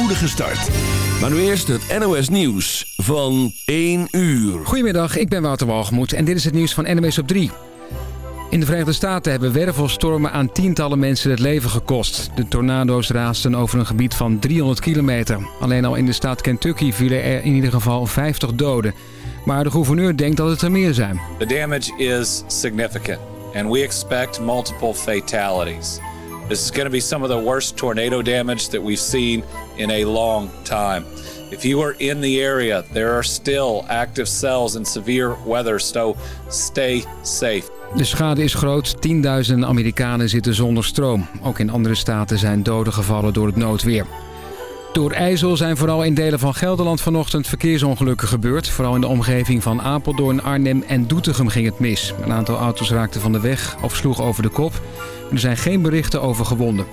spoedige start. Maar nu eerst het NOS Nieuws van 1 uur. Goedemiddag, ik ben Wouter Walgemoed en dit is het nieuws van NMS op 3. In de Verenigde Staten hebben wervelstormen aan tientallen mensen het leven gekost. De tornado's raasten over een gebied van 300 kilometer. Alleen al in de staat Kentucky vielen er in ieder geval 50 doden. Maar de gouverneur denkt dat het er meer zijn. The damage is significant and we expect multiple fatalities. This is going to be some of the worst tornado damage that we've seen in a long time. If you are in the area, there are still active cells in severe weather, so stay safe. De schade is groot. Tienduizenden Amerikanen zitten zonder stroom. Ook in andere staten zijn doden gevallen door het noodweer. Door IJssel zijn vooral in delen van Gelderland vanochtend verkeersongelukken gebeurd. Vooral in de omgeving van Apeldoorn, Arnhem en Doetinchem ging het mis. Een aantal auto's raakten van de weg of sloegen over de kop. Er zijn geen berichten over gewonden.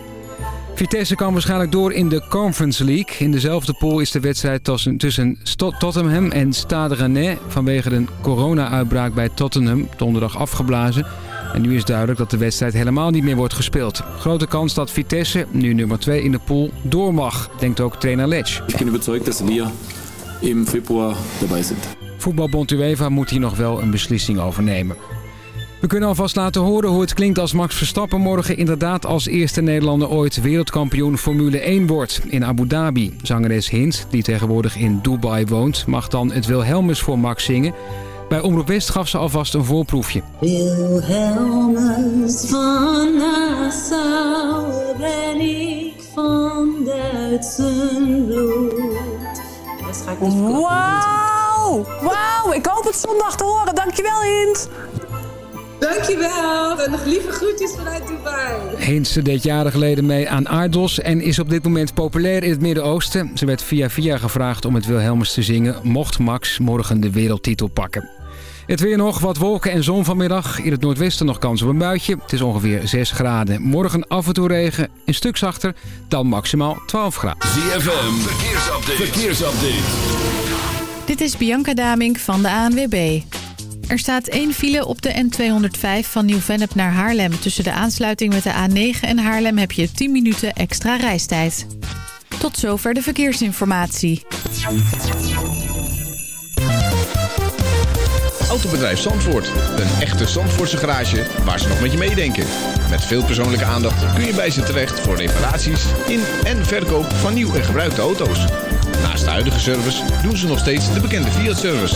Vitesse kan waarschijnlijk door in de Conference League. In dezelfde pool is de wedstrijd tussen Tottenham en Stade Rennais... vanwege een corona-uitbraak bij Tottenham donderdag afgeblazen. En nu is duidelijk dat de wedstrijd helemaal niet meer wordt gespeeld. Grote kans dat Vitesse, nu nummer 2 in de pool, door mag, denkt ook trainer Letch. Ik ben overtuigd dat we in februari erbij zijn. Voetbalbond UEFA moet hier nog wel een beslissing over nemen. We kunnen alvast laten horen hoe het klinkt als Max Verstappen morgen inderdaad als eerste Nederlander ooit wereldkampioen Formule 1 wordt in Abu Dhabi. Zangeres Hint, die tegenwoordig in Dubai woont, mag dan het Wilhelmus voor Max zingen. Bij Omroep West gaf ze alvast een voorproefje. Wilhelmus van Nassau ben ik van Duitsen bloed. Wauw, wauw, ik hoop het zondag te horen. Dankjewel Hint. Dankjewel en nog lieve groetjes vanuit Dubai. Hintse deed jaren geleden mee aan Aardos en is op dit moment populair in het Midden-Oosten. Ze werd via via gevraagd om het Wilhelmus te zingen, mocht Max morgen de wereldtitel pakken. Het weer nog, wat wolken en zon vanmiddag. In het noordwesten nog kans op een buitje. Het is ongeveer 6 graden. Morgen af en toe regen, een stuk zachter, dan maximaal 12 graden. ZFM, verkeersupdate. verkeersupdate. Dit is Bianca Damink van de ANWB. Er staat één file op de N205 van Nieuw-Vennep naar Haarlem. Tussen de aansluiting met de A9 en Haarlem heb je 10 minuten extra reistijd. Tot zover de verkeersinformatie. Autobedrijf Zandvoort. Een echte Zandvoortse garage waar ze nog met je meedenken. Met veel persoonlijke aandacht kun je bij ze terecht voor reparaties in en verkoop van nieuw en gebruikte auto's. Naast de huidige service doen ze nog steeds de bekende Fiat-service.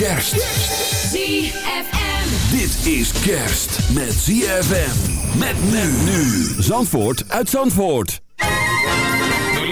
Kerst. ZFM. Dit is kerst met ZFM. Met men nu. Zandvoort uit Zandvoort.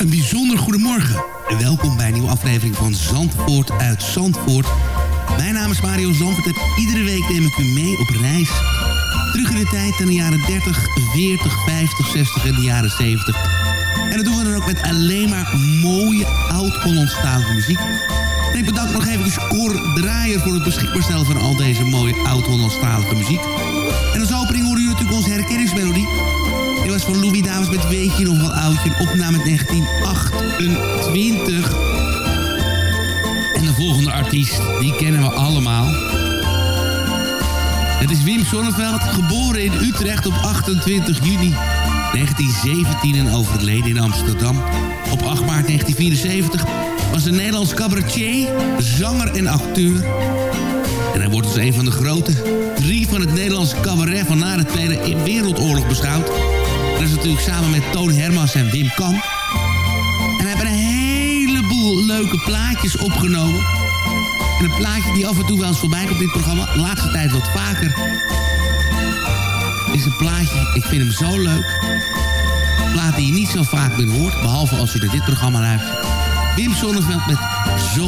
Een bijzonder goedemorgen en welkom bij een nieuwe aflevering van Zandvoort uit Zandvoort. Mijn naam is Mario Zandvoort iedere week neem ik u mee op reis. Terug in de tijd aan de jaren 30, 40, 50, 60 en de jaren 70. En dat doen we dan ook met alleen maar mooie oud-Hollandstalige muziek. En ik bedank nog even Cor Draaier voor het beschikbaar stellen van al deze mooie oud-Hollandstalige muziek. En als opening horen jullie natuurlijk onze herkenningsmelodie. Dit was van Louis Dames met Weet je nog wel oudje, een opname uit 1928. En de volgende artiest, die kennen we allemaal. Het is Wim Sonneveld, geboren in Utrecht op 28 juni 1917 en overleden in Amsterdam. Op 8 maart 1974 was een Nederlands cabaretier, zanger en acteur. En hij wordt als een van de grote drie van het Nederlandse cabaret van na de Tweede Wereldoorlog beschouwd. Dat is natuurlijk samen met Toon Hermans en Wim Kan. En heeft een heleboel leuke plaatjes opgenomen. En een plaatje die af en toe wel eens voorbij komt in dit programma. De laatste tijd wat vaker. Is een plaatje, ik vind hem zo leuk. Plaat die je niet zo vaak meer hoort, behalve als je naar dit programma luistert. Wim Sonneveld met Zo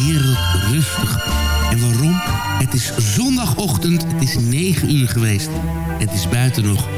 Heerlijk Rustig. En waarom? Het is zondagochtend, het is 9 uur geweest. Het is buiten nog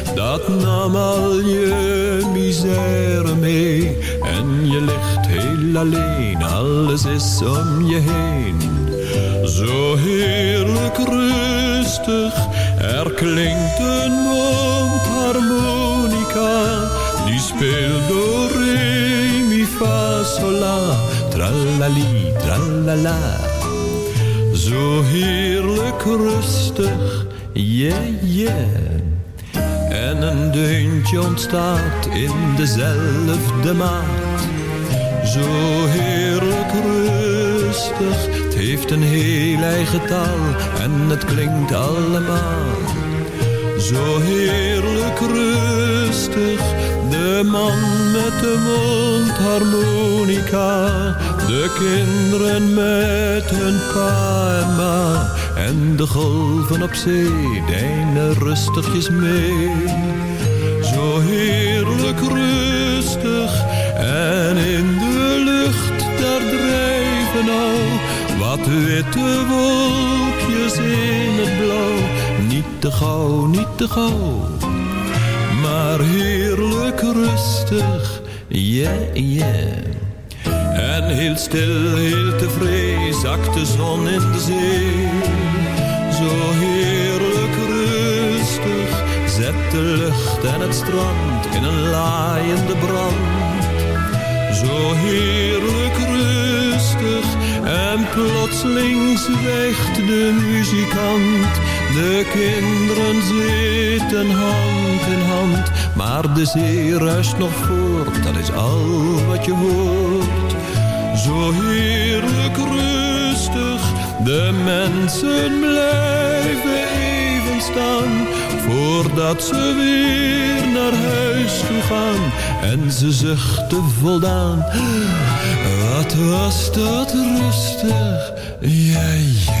Dat nam al je misère mee. En je ligt heel alleen, alles is om je heen. Zo heerlijk rustig, er klinkt een mondharmonica. Die speelt door re, mi, fa, sol, la, tralali, tralala. Zo heerlijk rustig, yeah, yeah. En een deuntje ontstaat in dezelfde maat. Zo heerlijk rustig, het heeft een heel eigen taal en het klinkt allemaal. Zo heerlijk rustig, de man met de mondharmonica. De kinderen met hun pa en ma. En de golven op zee deinen rustigjes mee. Zo heerlijk rustig en in de lucht daar drijven al wat witte wolkjes in het blauw. Niet te gauw, niet te gauw, maar heerlijk rustig, yeah, yeah. En heel stil, heel tevreden zakt de zon in de zee. Zo heerlijk rustig zet de lucht en het strand in een laaiende brand. Zo heerlijk rustig en plotseling zwijgt de muzikant. De kinderen zitten hand in hand, maar de zee ruist nog voort, dat is al wat je hoort. Zo heerlijk rustig, de mensen blijven even staan, voordat ze weer naar huis toe gaan. En ze zuchten voldaan, wat was dat rustig, ja.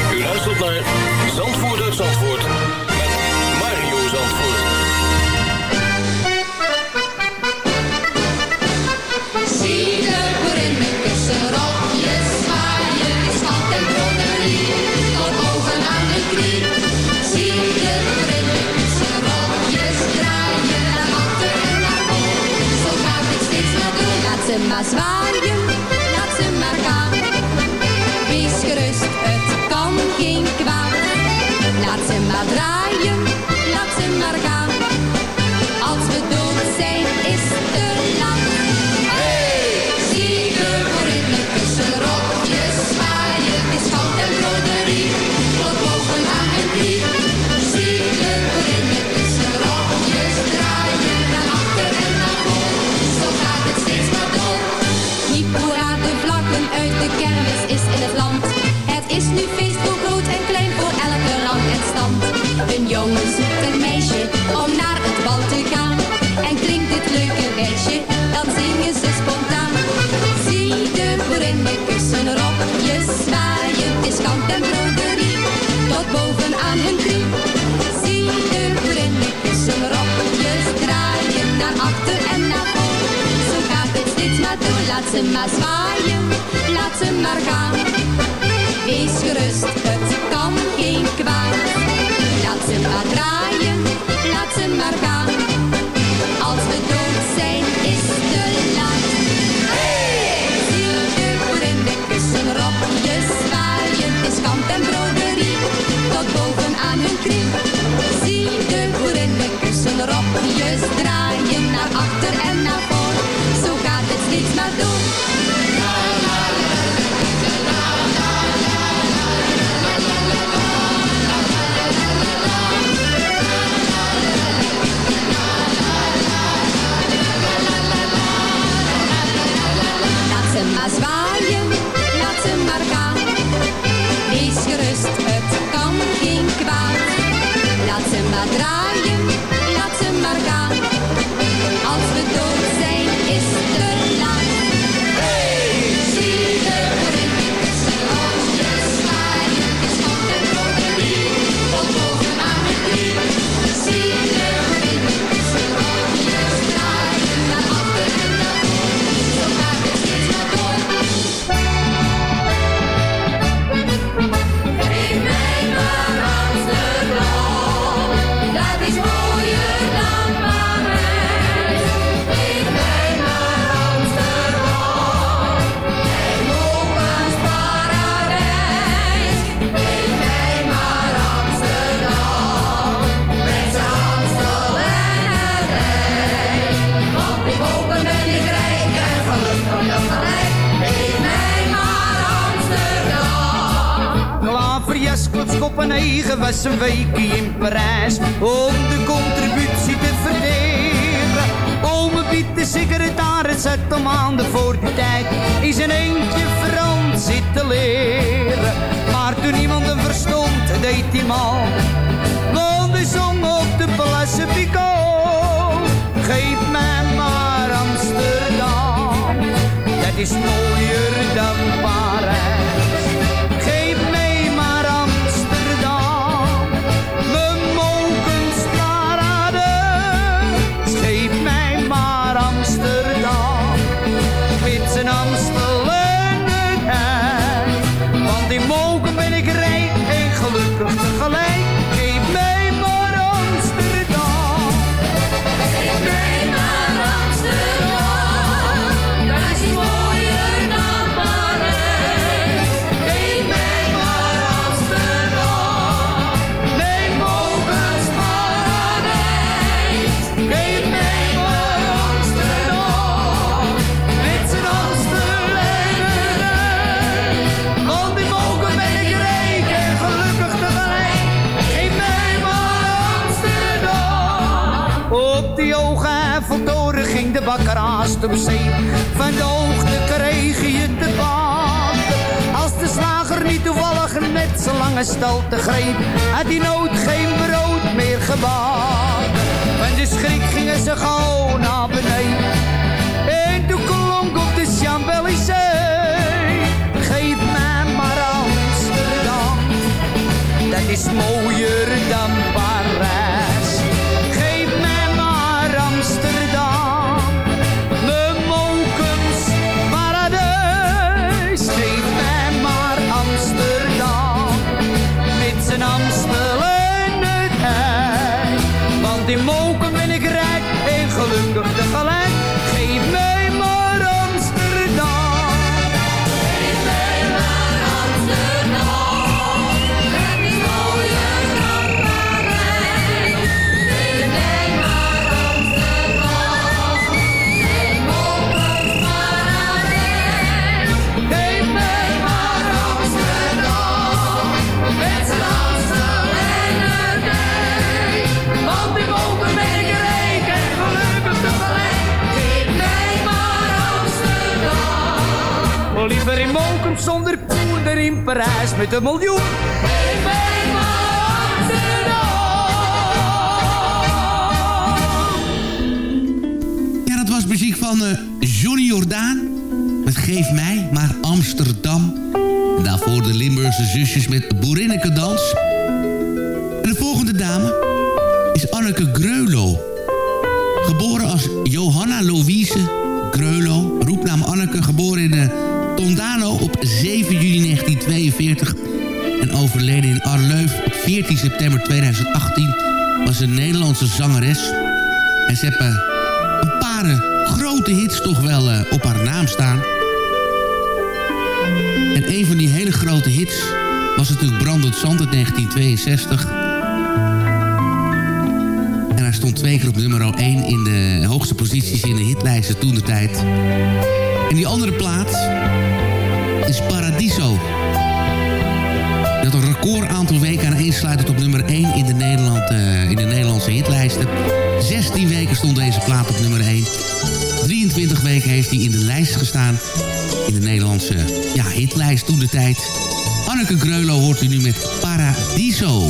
U luistert naar Zandvoort Zandvoort met Mario Zandvoort. Zie de boerin met kussenrokjes zwaaien, is stand en broderie, tot boven aan de knie. Zie de boerin met kussenrokjes draaien, naar achter en naar voren, zo gaat het steeds maar door. Laat ze maar zwaaien, Laat ze maar draaien, laat ze maar gaan. Als we dood zijn, is te laat ze maar zwaaien, laat ze maar gaan. Wees gerust, het kan geen kwaad. Laat ze maar draaien, laat ze maar gaan. Als we dood zijn, is de laat. Zie de boerinnen kussen, rokjes zwaaien, is kant en broderie, tot boven aan hun knie. Zie de boerinnen kussen, rokjes draaien, naar achter en naar voor. Steeds maar door. Laat ze maar zwaaien, laat ze maar gaan. Wees gerust, het kan geen kwaad. Laat ze maar draaien, Klaverjas, klotskop en eigen was een weekje in Parijs om de contributie te verdelen. Ome Piet, de secretaris, zat om maanden voor die tijd in zijn eentje Frans zitten leren. Maar toen iemand hem verstond, deed hij mal. Want hij zong op de Place Picot. Geef mij maar Amsterdam, dat is mooier dan Parijs. Van de hoogte kreeg je te baten. Als de slager niet toevallig net zo lange te greep, had hij nooit geen brood meer gebakken. Van de schrik gingen ze gauw naar beneden. En toen klonk op de Champs-Élysées. Geef mij maar Amsterdam, dat is mooier dan Parijs met een miljoen. Ik ben Amsterdam. Ja, dat was muziek van uh, Johnny Jordaan. Het Geef mij maar Amsterdam. En daarvoor de Limburgse zusjes met Boerinnekendans. En de volgende dame is Anneke Greulow. Geboren als Johanna Louise Greulow. Roepnaam Anneke, geboren in eh, Tondano op 14 september 2018 was een Nederlandse zangeres. En ze hebben een paar eh, grote hits toch wel eh, op haar naam staan. En een van die hele grote hits was natuurlijk Brandend Zand uit 1962. En hij stond twee keer op nummer 1 in de hoogste posities in de hitlijsten toen de tijd. En die andere plaat is Paradiso. Koor aantal weken aan op nummer 1 in de, Nederland, eh, in de Nederlandse hitlijsten. 16 weken stond deze plaat op nummer 1. 23 weken heeft hij in de lijst gestaan. In de Nederlandse ja, hitlijst toen de tijd. Anneke Greulo hoort u nu met Paradiso.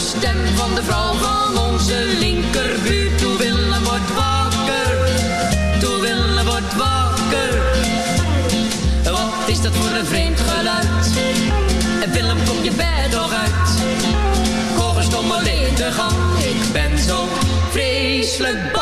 stem van de vrouw van onze linkerbuurt. Toe Willem, word wakker, toe Willem, word wakker. Wat is dat voor een vreemd geluid? En Willem, kom je bed nog uit? Stom alleen te gang. Ik ben zo vreselijk bang.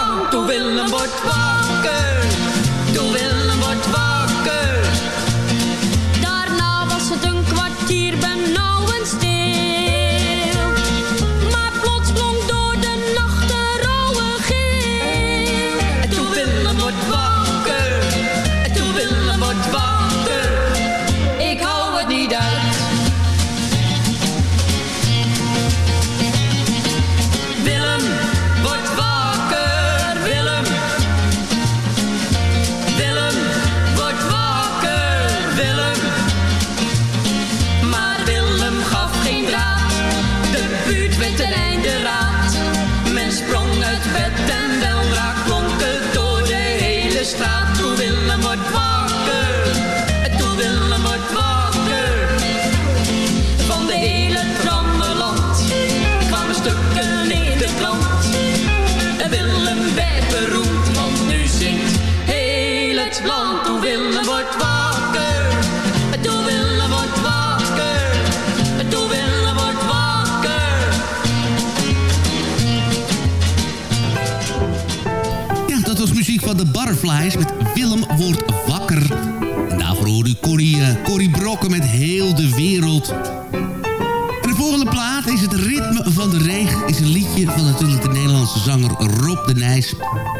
Butterflies met Willem wordt wakker. En daarvoor hoorde u Corrie, eh, Corrie Brokken met Heel de Wereld. En de volgende plaat is het Ritme van de Regen. Is een liedje van natuurlijk de Nederlandse zanger Rob de Nijs.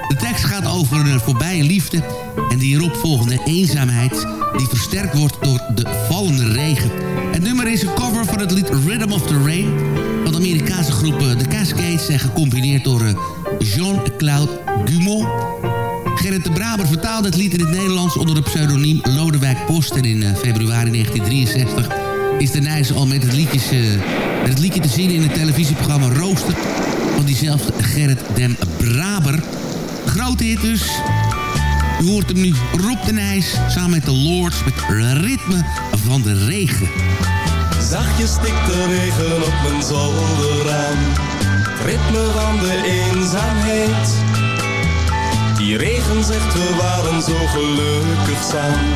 De tekst gaat over een voorbije liefde en die eropvolgende eenzaamheid... die versterkt wordt door de vallende regen. Het nummer is een cover van het lied Rhythm of the Rain... van de Amerikaanse groep eh, The Cascades en gecombineerd door eh, Jean-Claude Dumont... Gerrit de Braber vertaalde het lied in het Nederlands onder het pseudoniem Lodewijk Post. En in eh, februari 1963 is de Nijs al met het, eh, het liedje te zien in het televisieprogramma Rooster van diezelfde Gerrit den Braber. Grote hit dus. U hoort hem nu Rob de Nijs samen met de Lords met Ritme van de Regen. Zachtjes stikt de regen op mijn zolderraam. Ritme van de eenzaamheid. Zo gelukkig samen.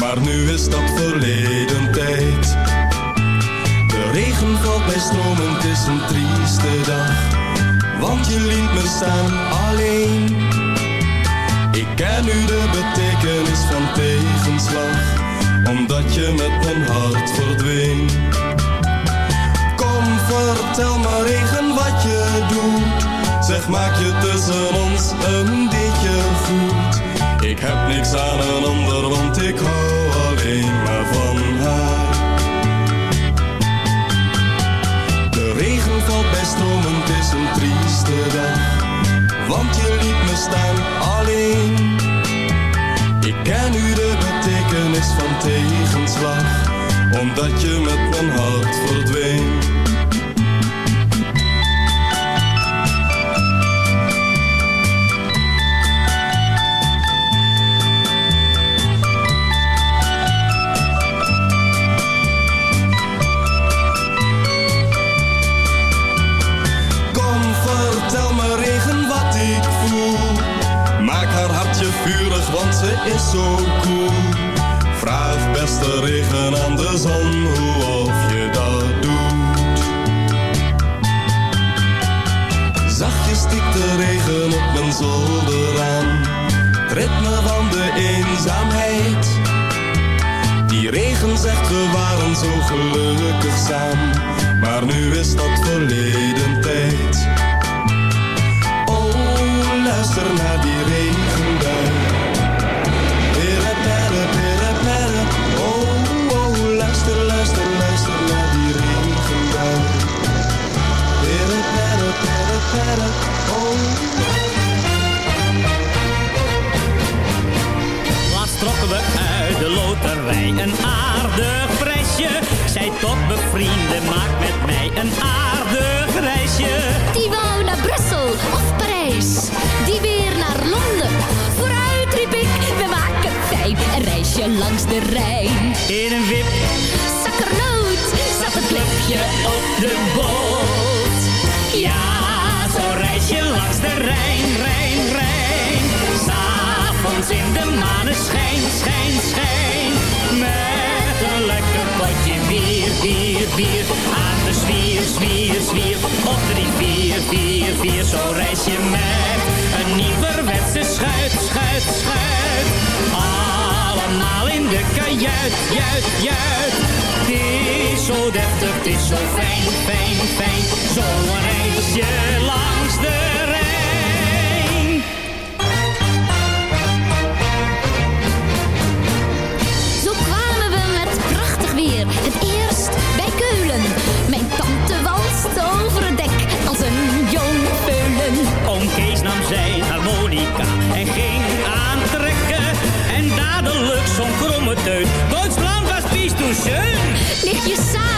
Maar nu is dat verleden tijd. De regen valt bij stromen, het is een trieste dag. Want je liet me staan alleen. Ik ken nu de betekenis van tegenslag. Omdat je met mijn hart verdween. Kom, vertel maar regen wat je doet. Zeg, maak je tussen ons een beetje goed. Ik heb niks aan een ander, want ik hou alleen maar van haar. De regen valt bij stromen, het is een trieste dag. Want je liet me staan alleen. Ik ken nu de betekenis van tegenslag. Omdat je met mijn hart verdween. Is zo cool. Vraag beste regen aan de zon hoe of je dat doet. Zachtjes stikt de regen op mijn zolder aan. Het ritme van de eenzaamheid. Die regen zegt we waren zo gelukkig samen. Maar nu is dat verleden tijd. Oh, luister naar die regenbui. Trokken we uit de loterij een aardig prijsje. Zij tot bevrienden, maak met mij een aardig reisje. Die wou naar Brussel of Parijs, die weer naar Londen. Vooruit riep ik, we maken fijn een reisje langs de Rijn. In een wip, zakkernoot, zat het klepje op de boot. Ja, zo'n reisje langs de Rijn, Rijn, Rijn. S'avonds in de maneschijn, schijn, schijn. Met een lekker potje bier, bier, bier. Aan de zwier, zwier, zwier. Op drie, vier, vier, vier. Zo'n reisje met een nieuwerwetse schuit, schuit, schuit. Allemaal in de kajuit, juit, juit. Het is zo deftig, het is zo fijn, fijn, fijn. Zo'n reisje langs de Rijn. Zo kwamen we met prachtig weer. Het eerst bij Keulen. Mijn tante walst over het dek als een jong peulen. Oom Kees nam zijn harmonica en ging aantrekken. En dadelijk zo'n kromme teut. Duitsland was pies toen schön. Ligt je saar,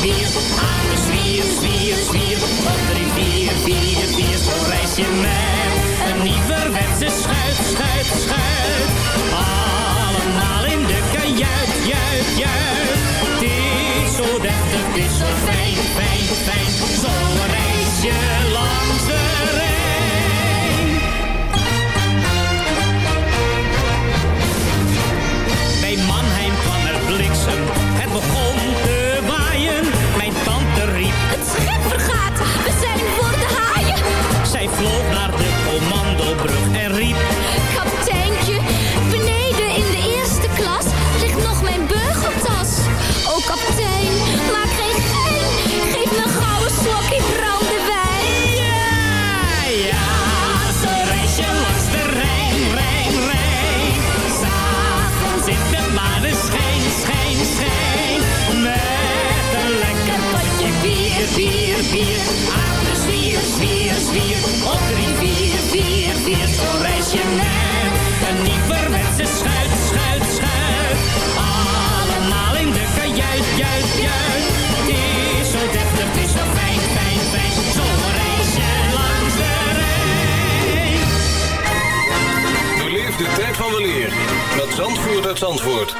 bier, bier. Aan de zwier, zwier, zwier. Op drie, vier, vier, vier. Zo'n reisje met een nieuwerwetse schuit, bier, bier. Aan de zwier, zwier, zwier. Op drie, vier, vier, vier. Zo'n reisje met een nieuwerwetse schuit, schuit, schuit. Allemaal in de kajuit, juit, juit. Het is zo deftig, het is zo fijn, fijn, fijn. Zo'n reisje langs de Rijn. Beleef de tijd van weleer met Zandvoort uit Zandvoort.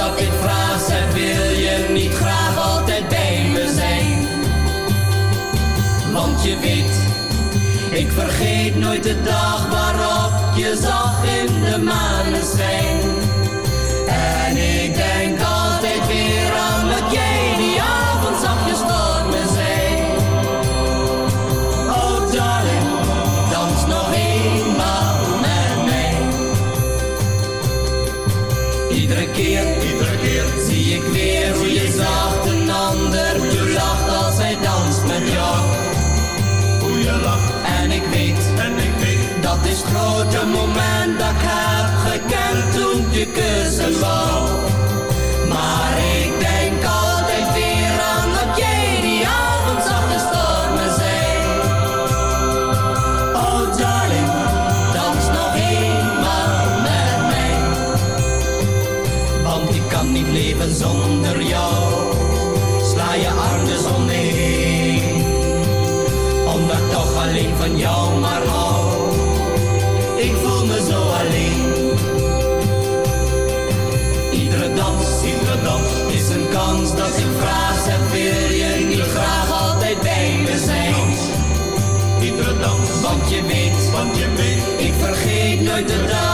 dat ik vraag zeg wil je niet graag altijd bij me zijn Want je weet, ik vergeet nooit de dag waarop je zag in de maneschijn. En ik denk altijd zie ik weer hoe je zacht een ander, hoe je lacht als hij danst met jou. Hoe je lacht en ik weet, en ik weet, dat is het grote moment dat ik heb gekend toen je kussen wou. Maar ik zonder jou. Sla je arm om me heen. Omdat toch alleen van jou maar hou. Ik voel me zo alleen. Iedere dans, iedere dans is een kans dat ik vraag. Zeg, wil je niet graag altijd bij me zijn? Iedere dans, want je weet, want je weet. Ik vergeet nooit de dag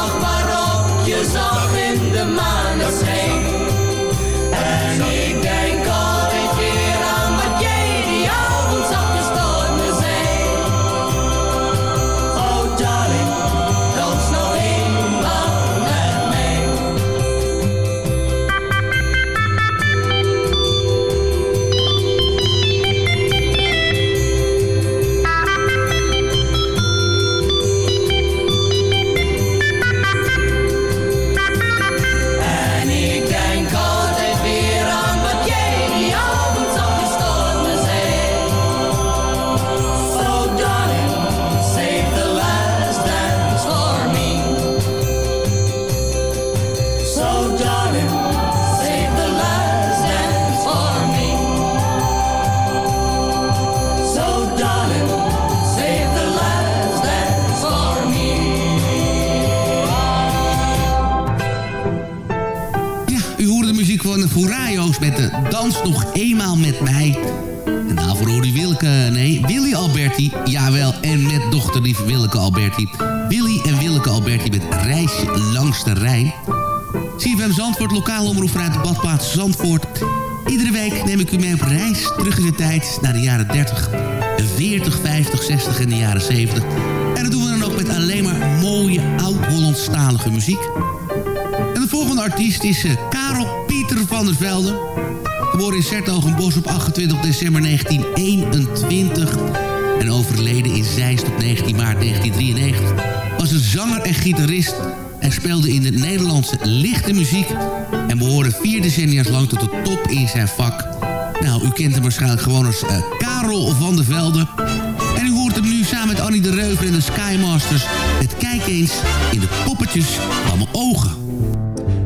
Willy en Willeke Alberti met Reisje langs de Rijn. CFM Zandvoort, lokaal omroep vanuit de badplaats Zandvoort. Iedere week neem ik u mee op reis terug in de tijd naar de jaren 30, 40, 50, 60 en de jaren 70. En dat doen we dan ook met alleen maar mooie oud-Hollandstalige muziek. En de volgende artiest is eh, Karel Pieter van der Velde. Geboren in Sertogenbos op 28 december 1921. En overleden in Zeist op 19 maart 1993. Was een zanger en gitarist. En speelde in de Nederlandse lichte muziek. En behoorde vier decennia's lang tot de top in zijn vak. Nou, u kent hem waarschijnlijk gewoon als eh, Karel van der Velde. En u hoort hem nu samen met Annie de Reuver en de Skymasters. Het kijk eens in de poppetjes van mijn ogen.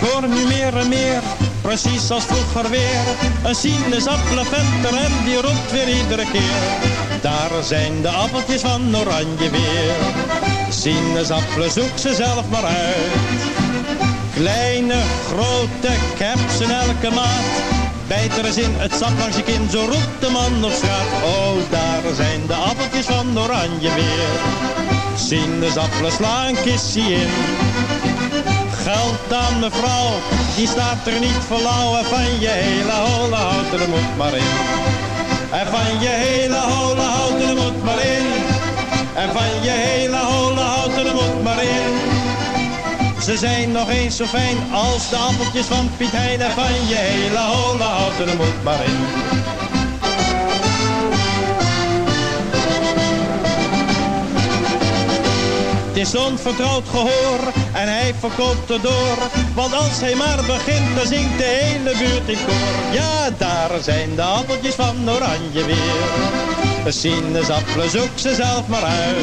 Ik hoor nu meer en meer, precies als vroeger weer. Een sinaasappelventer en die roept weer iedere keer. Daar zijn de appeltjes van oranje weer. Sinaasappelen, zoek ze zelf maar uit. Kleine, grote, in elke maat. Bijt er eens in het sap langs je kin, zo roept de man op straat. Oh, daar zijn de appeltjes van oranje weer. Sinaasappelen, sla een kistje in. Geld aan mevrouw, die staat er niet voor lauw. En van je hele holle houten, er moet maar in. En van je hele holle houten, er moet maar in. En van je hele holle houten, er moet maar in. Ze zijn nog eens zo fijn als de appeltjes van Piet Hein. En van je hele holle houten, er moet maar in. Is onvertrouwd gehoor en hij verkoopt er door. Want als hij maar begint, dan zingt de hele buurt in koor. Ja, daar zijn de appeltjes van oranje weer. De sinaasappelen, zoek ze zelf maar uit.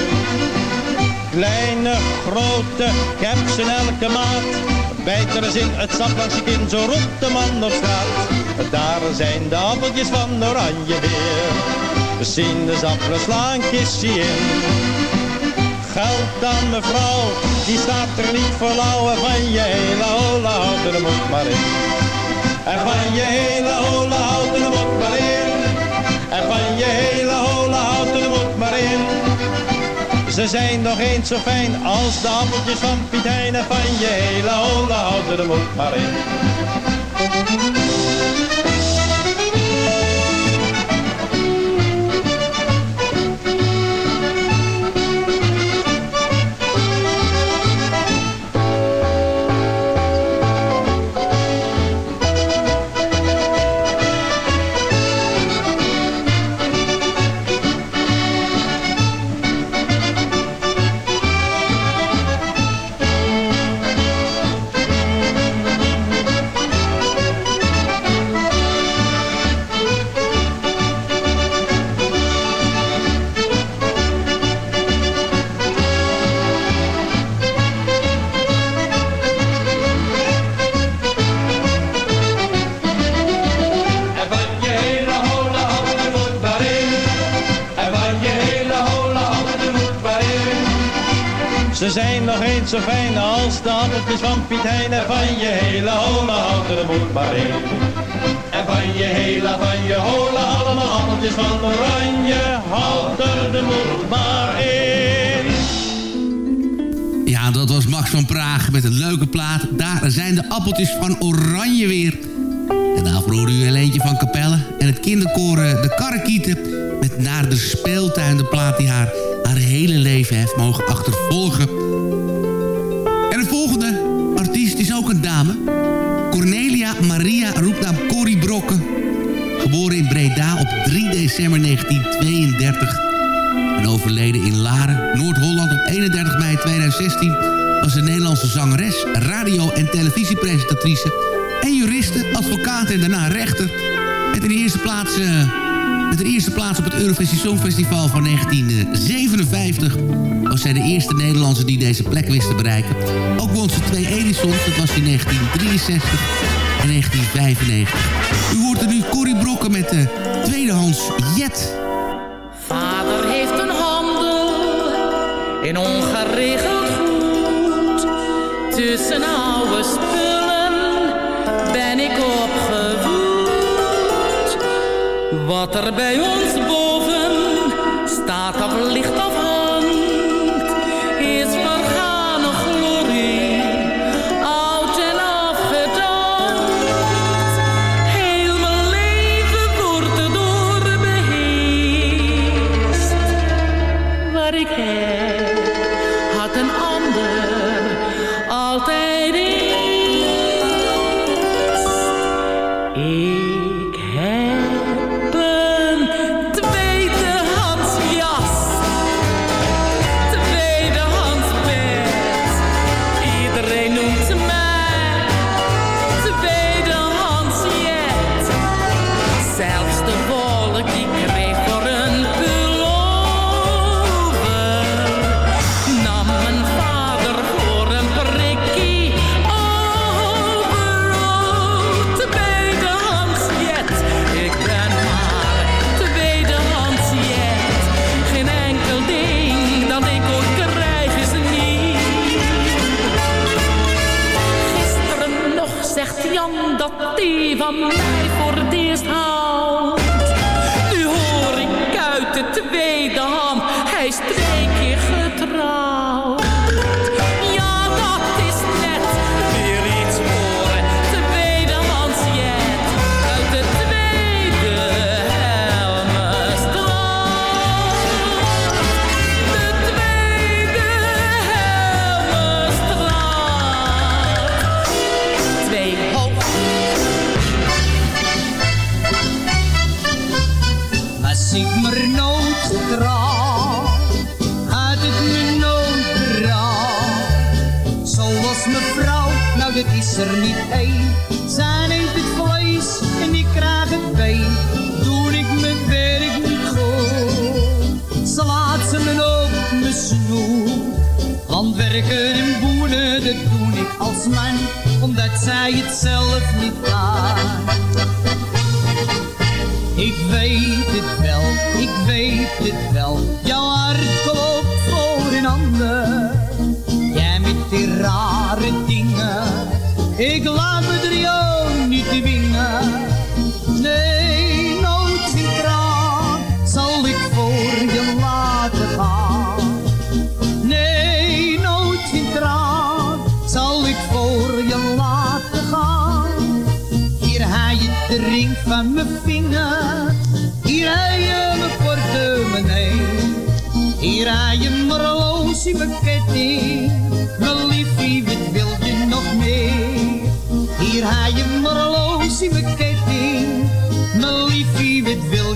Kleine, grote, ik heb ze in elke maat. Bijt er eens in het sap langs je zo roept de man op straat. Daar zijn de appeltjes van oranje weer. Sinaasappelen slaan kistje in. Geld aan mevrouw, die staat er niet voor lauw. En van je hele holle houten, er moet maar in. En van je hele holle houten, moet maar in. En van je hele holle houten, moet maar in. Ze zijn nog eens zo fijn als de appeltjes van Piet. En van je hele holle houten, moet maar in. Van Piet van je hele holle houten er moet maar in. En van je hele, van je holle, allemaal appeltjes van oranje. Houten er moet maar in. Ja, dat was Max van Praag met een leuke plaat. Daar zijn de appeltjes van oranje weer. En daarvoor hoorde u een eentje van Capelle. En het kinderkoor eh, De Karrekieten. Met Naar de Speeltuin, de plaat die haar, haar hele leven heeft mogen achtervolgen. Cornelia Maria roepnaam Corrie Brokken. Geboren in Breda op 3 december 1932. En overleden in Laren, Noord-Holland op 31 mei 2016... was een Nederlandse zangeres, radio- en televisiepresentatrice... en juriste, advocaat en daarna rechter. Met in de eerste plaats, eh, met de eerste plaats op het Eurovisie Songfestival van 1957... was zij de eerste Nederlandse die deze plek wist te bereiken. Ook won ze twee Edisons, dat was in 1963 en 1995. U hoort er nu Corrie Brokken met de tweedehands Jet... Vader heeft een handel in ongeregeld goed. Tussen oude spullen ben ik opgevoed. Wat er bij ons boven staat of ligt of Ik laat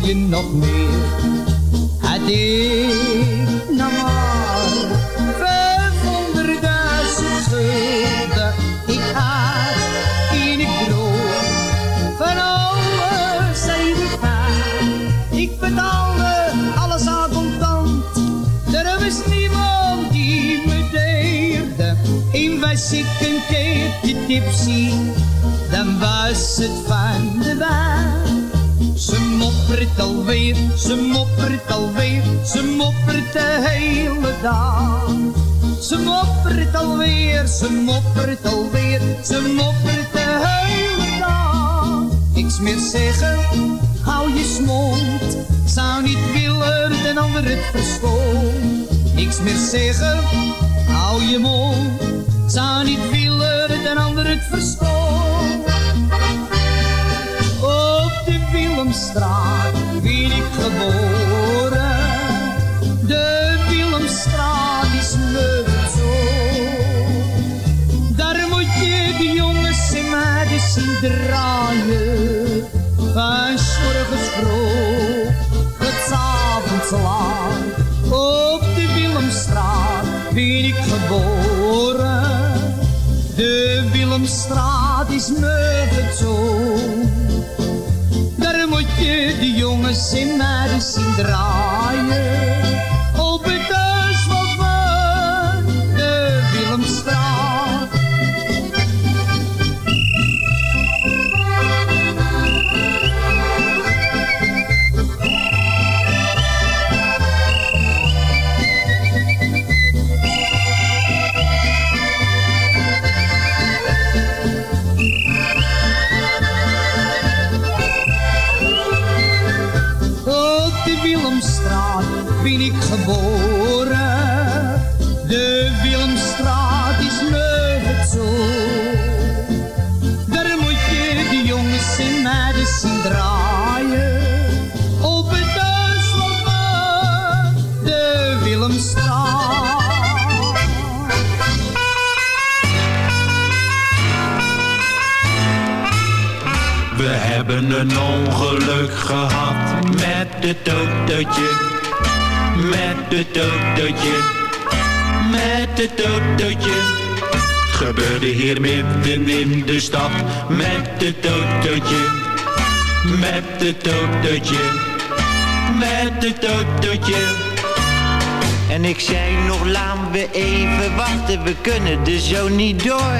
je nog meer? Had ik nou maar vijfhonderdduizend gulden. Ik had in ik droom van alles even fijn. Ik betaalde alles aan contant. Er was niemand die me deerde. En was ik een keertje tipsy, dan was het van de wijn. Moppert alweer, ze moppert alweer, ze moppert de hele dag. Ze moppert alweer, ze moppert alweer, ze moppert de hele dag. Niks meer zeggen, hou je mond. Zou niet willen een ander het verstond. Niks meer zeggen, hou je mond. Zou niet willen een ander het verstond. Op de Willemstraat De Willemstraat is me zo. Daar moet je de jongens en meiden zien draaien. Van 's morgens vroeg 's avonds laat. Op de Willemstraat ben ik geboren. De Willemstraat is me jongens en meiden zien draaien. Met het autootje. Met het autootje. Met het autootje. Gebeurde hier midden in de stad met het autootje. Met het autootje. Met het autootje. En ik zei nog, laten we even wachten, we kunnen er zo niet door.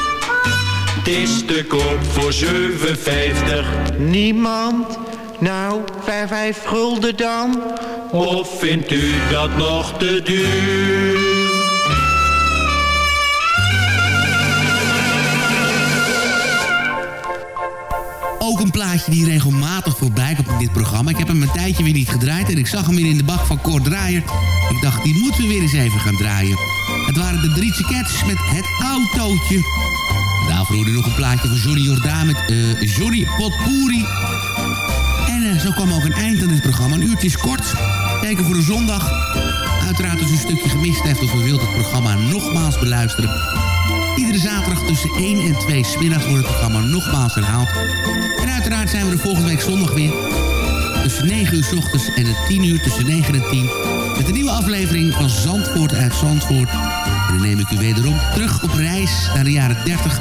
Het is te koop voor 7,50. Niemand? Nou, vijf, vijf gulden dan? Of vindt u dat nog te duur? Ook een plaatje die regelmatig voorbij komt in dit programma. Ik heb hem een tijdje weer niet gedraaid en ik zag hem weer in de bak van Kort Draaier. Ik dacht, die moeten we weer eens even gaan draaien. Het waren de drie Cats met het autootje. Daarvoor hoorde nog een plaatje van Johnny Jordaan met uh, Johnny Potpourri. En uh, zo kwam ook een eind aan dit programma. Een uurtje is kort. Kijken voor een zondag. Uiteraard als u een stukje gemist heeft of u wilt het programma nogmaals beluisteren. Iedere zaterdag tussen 1 en 2 smiddags wordt het programma nogmaals herhaald. En uiteraard zijn we er volgende week zondag weer. Tussen 9 uur s ochtends en 10 uur tussen 9 en 10. Met een nieuwe aflevering van Zandvoort uit Zandvoort. En dan neem ik u wederom terug op reis naar de jaren 30,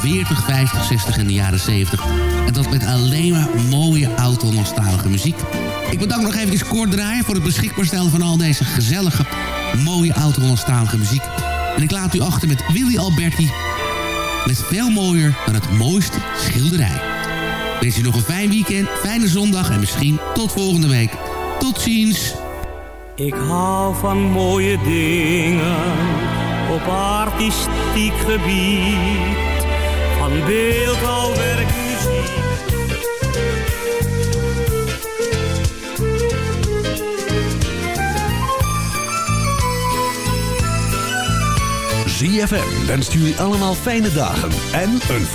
40, 50, 60 en de jaren 70. En dat met alleen maar mooie oud-Hollandstalige muziek. Ik bedank nog even kort draaien voor het beschikbaar stellen van al deze gezellige, mooie oud-Hollandstalige muziek. En ik laat u achter met Willy Alberti. Met veel mooier dan het mooiste schilderij. Wens u nog een fijn weekend, fijne zondag en misschien tot volgende week. Tot ziens. Ik hou van mooie dingen op artistiek gebied. Van beeldhouwwerk, muziek. ZFM wenst jullie allemaal fijne dagen en een voor